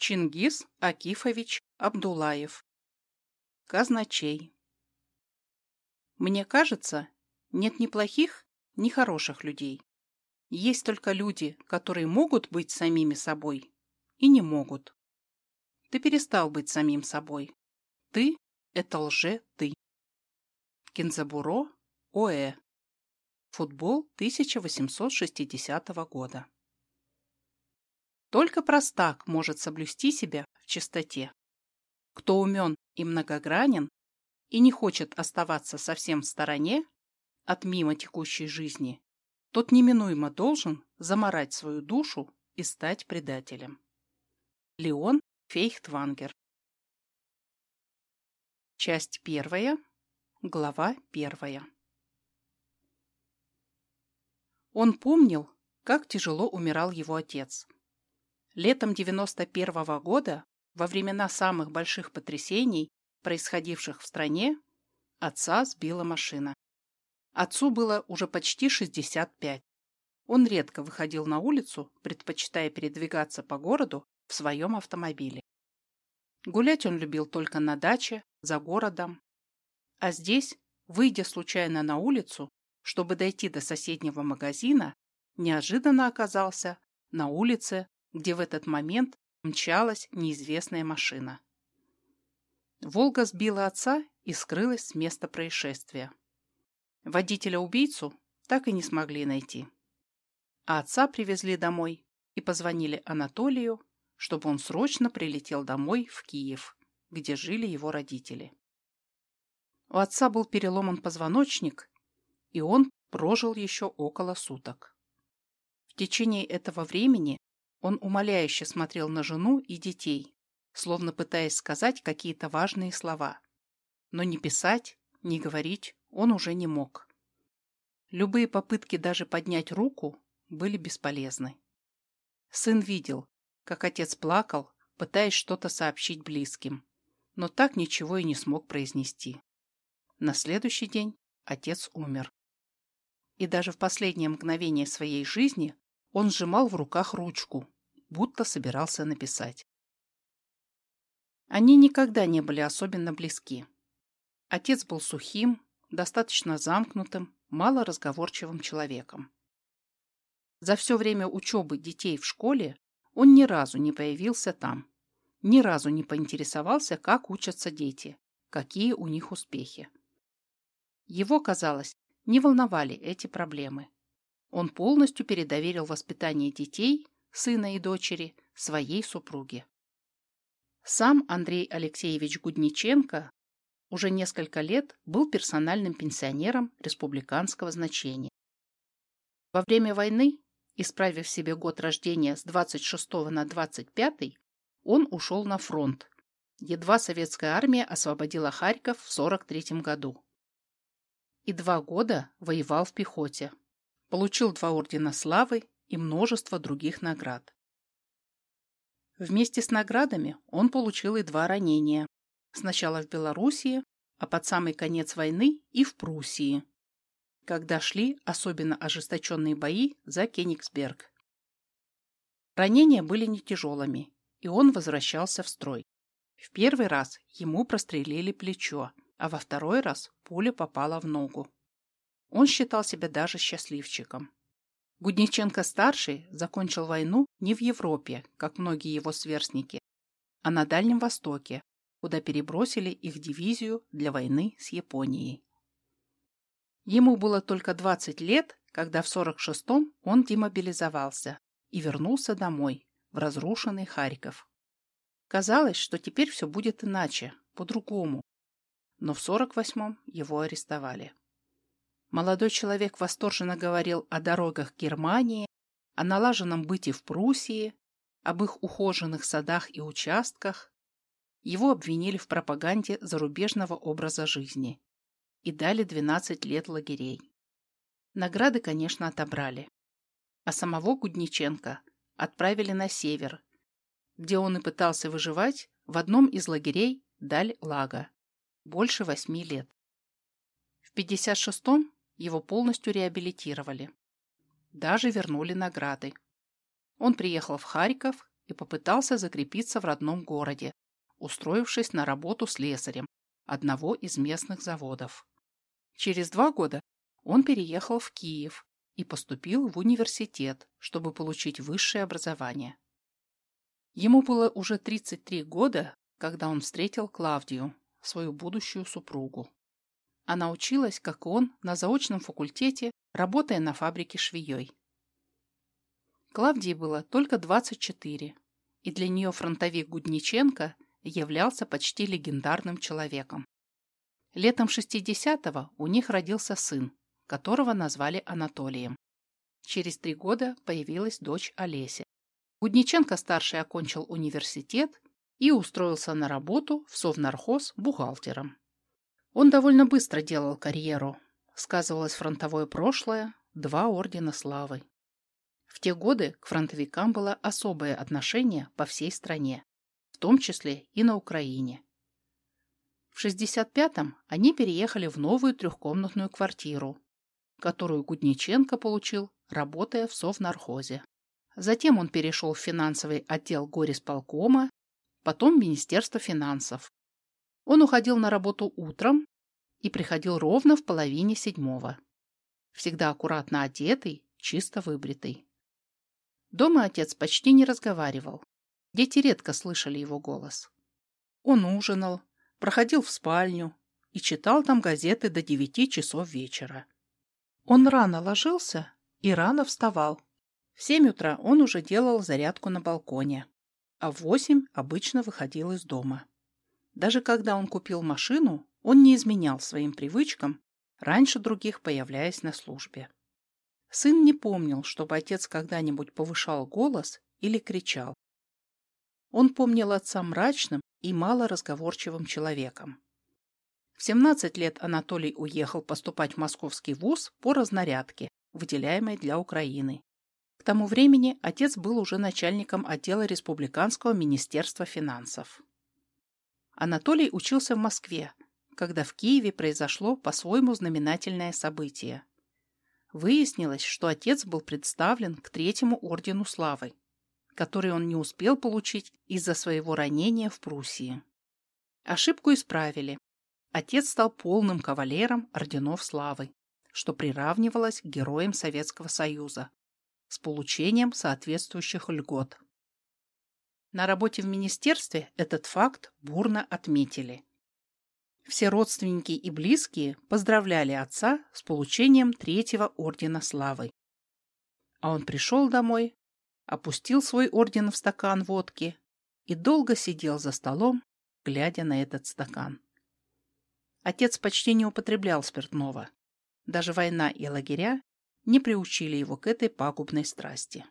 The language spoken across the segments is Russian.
Чингис Акифович Абдулаев. Казначей. Мне кажется, нет ни плохих, ни хороших людей. Есть только люди, которые могут быть самими собой и не могут. Ты перестал быть самим собой. Ты – это лже-ты. Кинзабуро Оэ. Футбол 1860 года. Только простак может соблюсти себя в чистоте. Кто умен и многогранен и не хочет оставаться совсем в стороне от мимо текущей жизни, тот неминуемо должен заморать свою душу и стать предателем. Леон Фейхтвангер Часть первая, глава первая. Он помнил, как тяжело умирал его отец. Летом 91 -го года, во времена самых больших потрясений, происходивших в стране, отца сбила машина. Отцу было уже почти 65. Он редко выходил на улицу, предпочитая передвигаться по городу в своем автомобиле. Гулять он любил только на даче, за городом. А здесь, выйдя случайно на улицу, чтобы дойти до соседнего магазина, неожиданно оказался на улице где в этот момент мчалась неизвестная машина. Волга сбила отца и скрылась с места происшествия. Водителя-убийцу так и не смогли найти. А отца привезли домой и позвонили Анатолию, чтобы он срочно прилетел домой в Киев, где жили его родители. У отца был переломан позвоночник, и он прожил еще около суток. В течение этого времени он умоляюще смотрел на жену и детей, словно пытаясь сказать какие-то важные слова. Но не писать, не говорить он уже не мог. Любые попытки даже поднять руку были бесполезны. Сын видел, как отец плакал, пытаясь что-то сообщить близким, но так ничего и не смог произнести. На следующий день отец умер. И даже в последнее мгновение своей жизни он сжимал в руках ручку, будто собирался написать. Они никогда не были особенно близки. Отец был сухим, достаточно замкнутым, малоразговорчивым человеком. За все время учебы детей в школе он ни разу не появился там, ни разу не поинтересовался, как учатся дети, какие у них успехи. Его, казалось, не волновали эти проблемы. Он полностью передоверил воспитание детей, сына и дочери, своей супруге. Сам Андрей Алексеевич Гудниченко уже несколько лет был персональным пенсионером республиканского значения. Во время войны, исправив себе год рождения с 26 на 25, он ушел на фронт. Едва советская армия освободила Харьков в 43 году. И два года воевал в пехоте. Получил два ордена славы и множество других наград. Вместе с наградами он получил и два ранения. Сначала в Белоруссии, а под самый конец войны и в Пруссии, когда шли особенно ожесточенные бои за Кенигсберг. Ранения были не тяжелыми, и он возвращался в строй. В первый раз ему прострелили плечо, а во второй раз пуля попала в ногу. Он считал себя даже счастливчиком. Гудниченко-старший закончил войну не в Европе, как многие его сверстники, а на Дальнем Востоке, куда перебросили их дивизию для войны с Японией. Ему было только 20 лет, когда в 46-м он демобилизовался и вернулся домой, в разрушенный Харьков. Казалось, что теперь все будет иначе, по-другому. Но в 48-м его арестовали. Молодой человек восторженно говорил о дорогах Германии, о налаженном быте в Пруссии, об их ухоженных садах и участках. Его обвинили в пропаганде зарубежного образа жизни и дали 12 лет лагерей. Награды, конечно, отобрали. А самого Гудниченко отправили на север, где он и пытался выживать в одном из лагерей Даль-Лага. Больше восьми лет. В 56-м его полностью реабилитировали. Даже вернули награды. Он приехал в Харьков и попытался закрепиться в родном городе, устроившись на работу слесарем одного из местных заводов. Через два года он переехал в Киев и поступил в университет, чтобы получить высшее образование. Ему было уже 33 года, когда он встретил Клавдию, свою будущую супругу. Она училась, как он, на заочном факультете, работая на фабрике швеей. Клавдии было только 24, и для нее фронтовик Гудниченко являлся почти легендарным человеком. Летом 60-го у них родился сын, которого назвали Анатолием. Через три года появилась дочь Олеся. Гудниченко-старший окончил университет и устроился на работу в Совнархоз бухгалтером. Он довольно быстро делал карьеру. Сказывалось фронтовое прошлое, два ордена славы. В те годы к фронтовикам было особое отношение по всей стране, в том числе и на Украине. В 65-м они переехали в новую трехкомнатную квартиру, которую Гудниченко получил, работая в Совнархозе. Затем он перешел в финансовый отдел горисполкома, потом в Министерство финансов, он уходил на работу утром и приходил ровно в половине седьмого. Всегда аккуратно одетый, чисто выбритый. Дома отец почти не разговаривал. Дети редко слышали его голос. Он ужинал, проходил в спальню и читал там газеты до девяти часов вечера. Он рано ложился и рано вставал. В семь утра он уже делал зарядку на балконе, а в восемь обычно выходил из дома. Даже когда он купил машину, он не изменял своим привычкам, раньше других появляясь на службе. Сын не помнил, чтобы отец когда-нибудь повышал голос или кричал. Он помнил отца мрачным и малоразговорчивым человеком. В 17 лет Анатолий уехал поступать в московский вуз по разнарядке, выделяемой для Украины. К тому времени отец был уже начальником отдела Республиканского министерства финансов. Анатолий учился в Москве, когда в Киеве произошло по-своему знаменательное событие. Выяснилось, что отец был представлен к Третьему Ордену Славы, который он не успел получить из-за своего ранения в Пруссии. Ошибку исправили. Отец стал полным кавалером Орденов Славы, что приравнивалось к героям Советского Союза, с получением соответствующих льгот. На работе в министерстве этот факт бурно отметили. Все родственники и близкие поздравляли отца с получением третьего ордена славы. А он пришел домой, опустил свой орден в стакан водки и долго сидел за столом, глядя на этот стакан. Отец почти не употреблял спиртного. Даже война и лагеря не приучили его к этой пагубной страсти.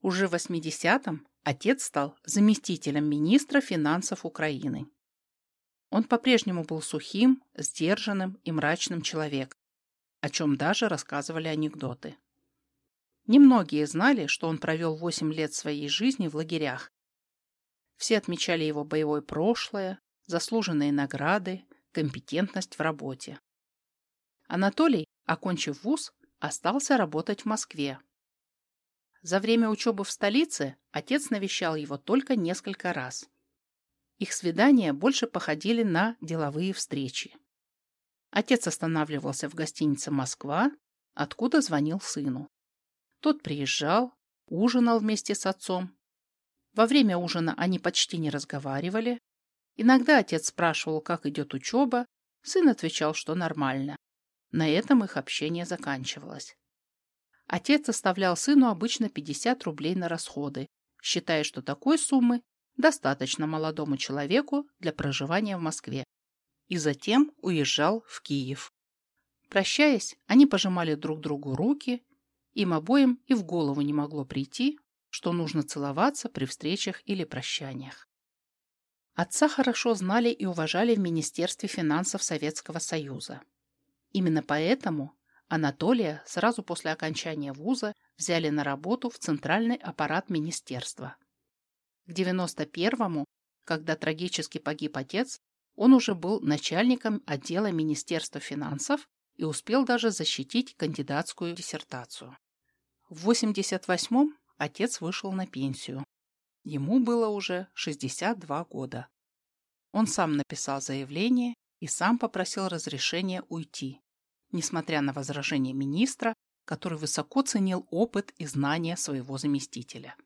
Уже в 80-м Отец стал заместителем министра финансов Украины. Он по-прежнему был сухим, сдержанным и мрачным человеком, о чем даже рассказывали анекдоты. Немногие знали, что он провел 8 лет своей жизни в лагерях. Все отмечали его боевое прошлое, заслуженные награды, компетентность в работе. Анатолий, окончив вуз, остался работать в Москве, за время учебы в столице отец навещал его только несколько раз. Их свидания больше походили на деловые встречи. Отец останавливался в гостинице «Москва», откуда звонил сыну. Тот приезжал, ужинал вместе с отцом. Во время ужина они почти не разговаривали. Иногда отец спрашивал, как идет учеба, сын отвечал, что нормально. На этом их общение заканчивалось. Отец оставлял сыну обычно 50 рублей на расходы, считая, что такой суммы достаточно молодому человеку для проживания в Москве. И затем уезжал в Киев. Прощаясь, они пожимали друг другу руки, им обоим и в голову не могло прийти, что нужно целоваться при встречах или прощаниях. Отца хорошо знали и уважали в Министерстве финансов Советского Союза. Именно поэтому Анатолия сразу после окончания вуза взяли на работу в центральный аппарат министерства. К 91-му, когда трагически погиб отец, он уже был начальником отдела Министерства финансов и успел даже защитить кандидатскую диссертацию. В 88-м отец вышел на пенсию. Ему было уже 62 года. Он сам написал заявление и сам попросил разрешения уйти, несмотря на возражение министра, который высоко ценил опыт и знания своего заместителя.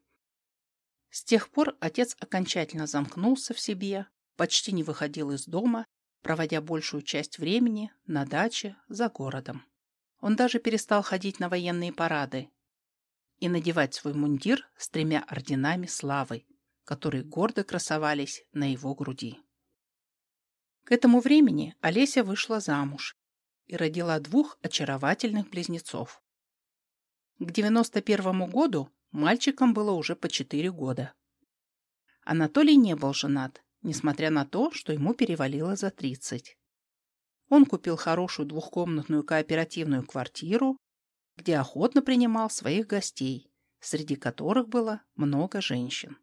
С тех пор отец окончательно замкнулся в себе, почти не выходил из дома, проводя большую часть времени на даче за городом. Он даже перестал ходить на военные парады и надевать свой мундир с тремя орденами славы, которые гордо красовались на его груди. К этому времени Олеся вышла замуж и родила двух очаровательных близнецов. К 91 году мальчикам было уже по 4 года. Анатолий не был женат, несмотря на то, что ему перевалило за 30. Он купил хорошую двухкомнатную кооперативную квартиру, где охотно принимал своих гостей, среди которых было много женщин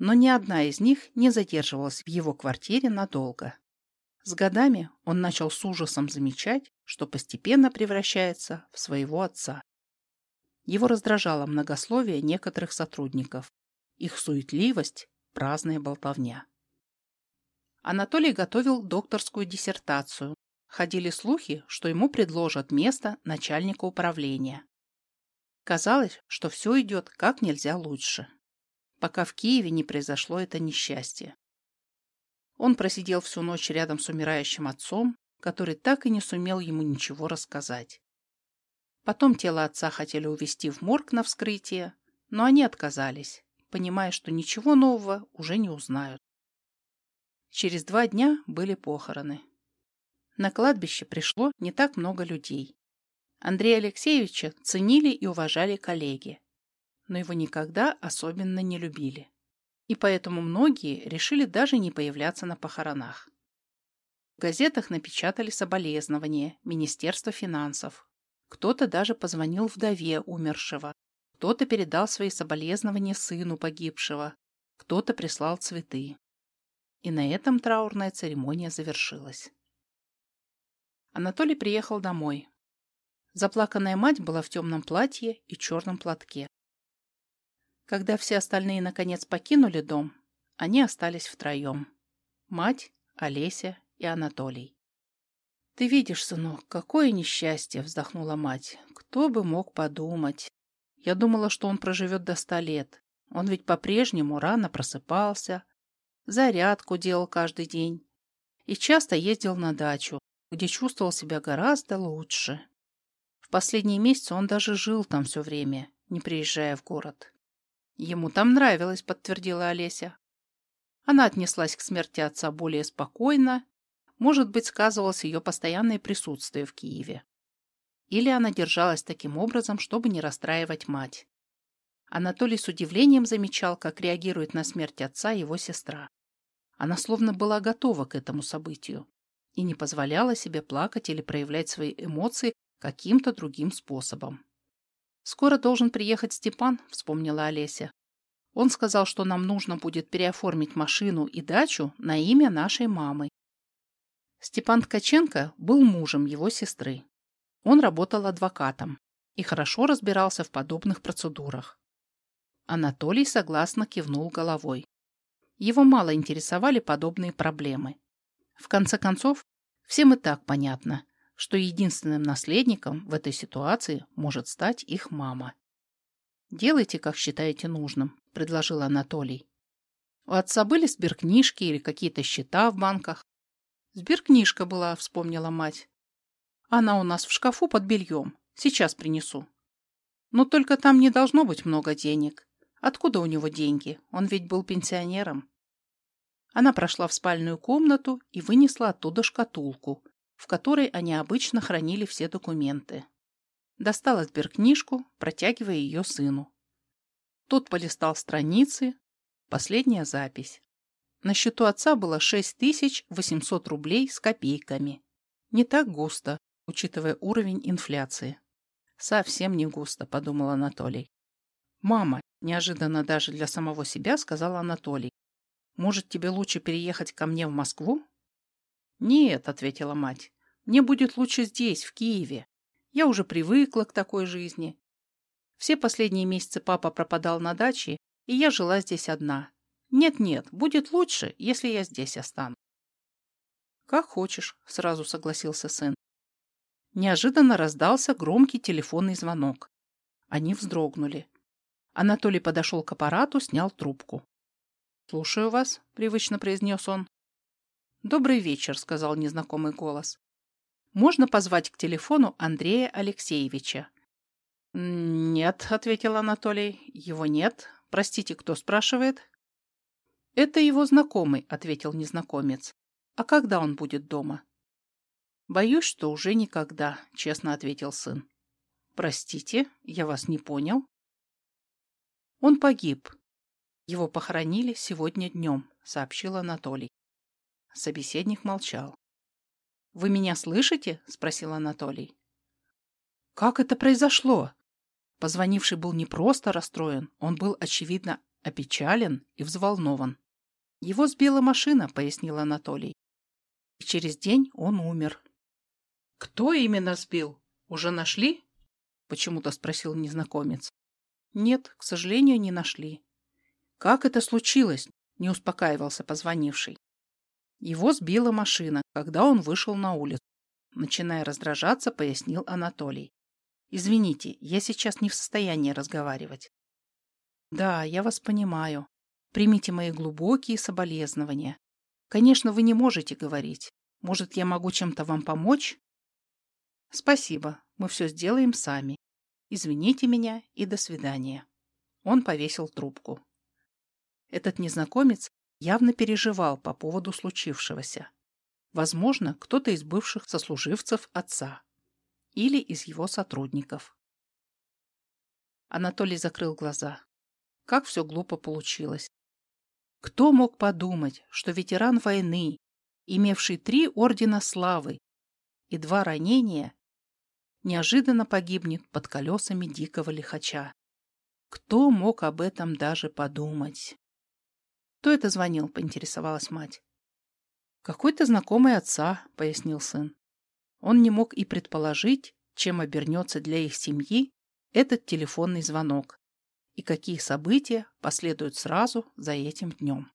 но ни одна из них не задерживалась в его квартире надолго. С годами он начал с ужасом замечать, что постепенно превращается в своего отца. Его раздражало многословие некоторых сотрудников, их суетливость, праздная болтовня. Анатолий готовил докторскую диссертацию. Ходили слухи, что ему предложат место начальника управления. Казалось, что все идет как нельзя лучше пока в Киеве не произошло это несчастье. Он просидел всю ночь рядом с умирающим отцом, который так и не сумел ему ничего рассказать. Потом тело отца хотели увезти в морг на вскрытие, но они отказались, понимая, что ничего нового уже не узнают. Через два дня были похороны. На кладбище пришло не так много людей. Андрея Алексеевича ценили и уважали коллеги но его никогда особенно не любили. И поэтому многие решили даже не появляться на похоронах. В газетах напечатали соболезнования Министерства финансов. Кто-то даже позвонил вдове умершего, кто-то передал свои соболезнования сыну погибшего, кто-то прислал цветы. И на этом траурная церемония завершилась. Анатолий приехал домой. Заплаканная мать была в темном платье и черном платке. Когда все остальные наконец покинули дом, они остались втроем. Мать, Олеся и Анатолий. «Ты видишь, сынок, какое несчастье!» — вздохнула мать. «Кто бы мог подумать? Я думала, что он проживет до ста лет. Он ведь по-прежнему рано просыпался, зарядку делал каждый день и часто ездил на дачу, где чувствовал себя гораздо лучше. В последние месяцы он даже жил там все время, не приезжая в город. Ему там нравилось, подтвердила Олеся. Она отнеслась к смерти отца более спокойно, может быть, сказывалось ее постоянное присутствие в Киеве. Или она держалась таким образом, чтобы не расстраивать мать. Анатолий с удивлением замечал, как реагирует на смерть отца его сестра. Она словно была готова к этому событию и не позволяла себе плакать или проявлять свои эмоции каким-то другим способом. «Скоро должен приехать Степан», — вспомнила Олеся. «Он сказал, что нам нужно будет переоформить машину и дачу на имя нашей мамы». Степан Ткаченко был мужем его сестры. Он работал адвокатом и хорошо разбирался в подобных процедурах. Анатолий согласно кивнул головой. Его мало интересовали подобные проблемы. В конце концов, всем и так понятно, что единственным наследником в этой ситуации может стать их мама. «Делайте, как считаете нужным», — предложил Анатолий. «У отца были сберкнижки или какие-то счета в банках?» «Сберкнижка была», — вспомнила мать. «Она у нас в шкафу под бельем. Сейчас принесу». «Но только там не должно быть много денег. Откуда у него деньги? Он ведь был пенсионером». Она прошла в спальную комнату и вынесла оттуда шкатулку, в которой они обычно хранили все документы. Достала сберкнижку, протягивая ее сыну. Тот полистал страницы. Последняя запись. На счету отца было 6800 рублей с копейками. Не так густо, учитывая уровень инфляции. Совсем не густо, подумал Анатолий. Мама, неожиданно даже для самого себя, сказал Анатолий. Может, тебе лучше переехать ко мне в Москву? «Нет», — ответила мать, — «мне будет лучше здесь, в Киеве. Я уже привыкла к такой жизни». Все последние месяцы папа пропадал на даче, и я жила здесь одна. Нет-нет, будет лучше, если я здесь останусь. «Как хочешь», — сразу согласился сын. Неожиданно раздался громкий телефонный звонок. Они вздрогнули. Анатолий подошел к аппарату, снял трубку. «Слушаю вас», — привычно произнес он. «Добрый вечер», — сказал незнакомый голос. «Можно позвать к телефону Андрея Алексеевича?» «Нет», — ответил Анатолий. «Его нет. Простите, кто спрашивает?» «Это его знакомый», — ответил незнакомец. «А когда он будет дома?» «Боюсь, что уже никогда», — честно ответил сын. «Простите, я вас не понял». «Он погиб. Его похоронили сегодня днем», — сообщил Анатолий. Собеседник молчал. «Вы меня слышите?» — спросил Анатолий. «Как это произошло?» Позвонивший был не просто расстроен, он был, очевидно, опечален и взволнован. «Его сбила машина», — пояснил Анатолий. «И через день он умер». «Кто именно сбил? Уже нашли?» — почему-то спросил незнакомец. «Нет, к сожалению, не нашли». «Как это случилось?» — не успокаивался позвонивший. Его сбила машина, когда он вышел на улицу. Начиная раздражаться, пояснил Анатолий. Извините, я сейчас не в состоянии разговаривать. Да, я вас понимаю. Примите мои глубокие соболезнования. Конечно, вы не можете говорить. Может, я могу чем-то вам помочь? Спасибо, мы все сделаем сами. Извините меня и до свидания. Он повесил трубку. Этот незнакомец явно переживал по поводу случившегося. Возможно, кто-то из бывших сослуживцев отца или из его сотрудников. Анатолий закрыл глаза. Как все глупо получилось. Кто мог подумать, что ветеран войны, имевший три ордена славы и два ранения, неожиданно погибнет под колесами дикого лихача? Кто мог об этом даже подумать? Кто это звонил, поинтересовалась мать. Какой-то знакомый отца, пояснил сын. Он не мог и предположить, чем обернется для их семьи этот телефонный звонок и какие события последуют сразу за этим днем.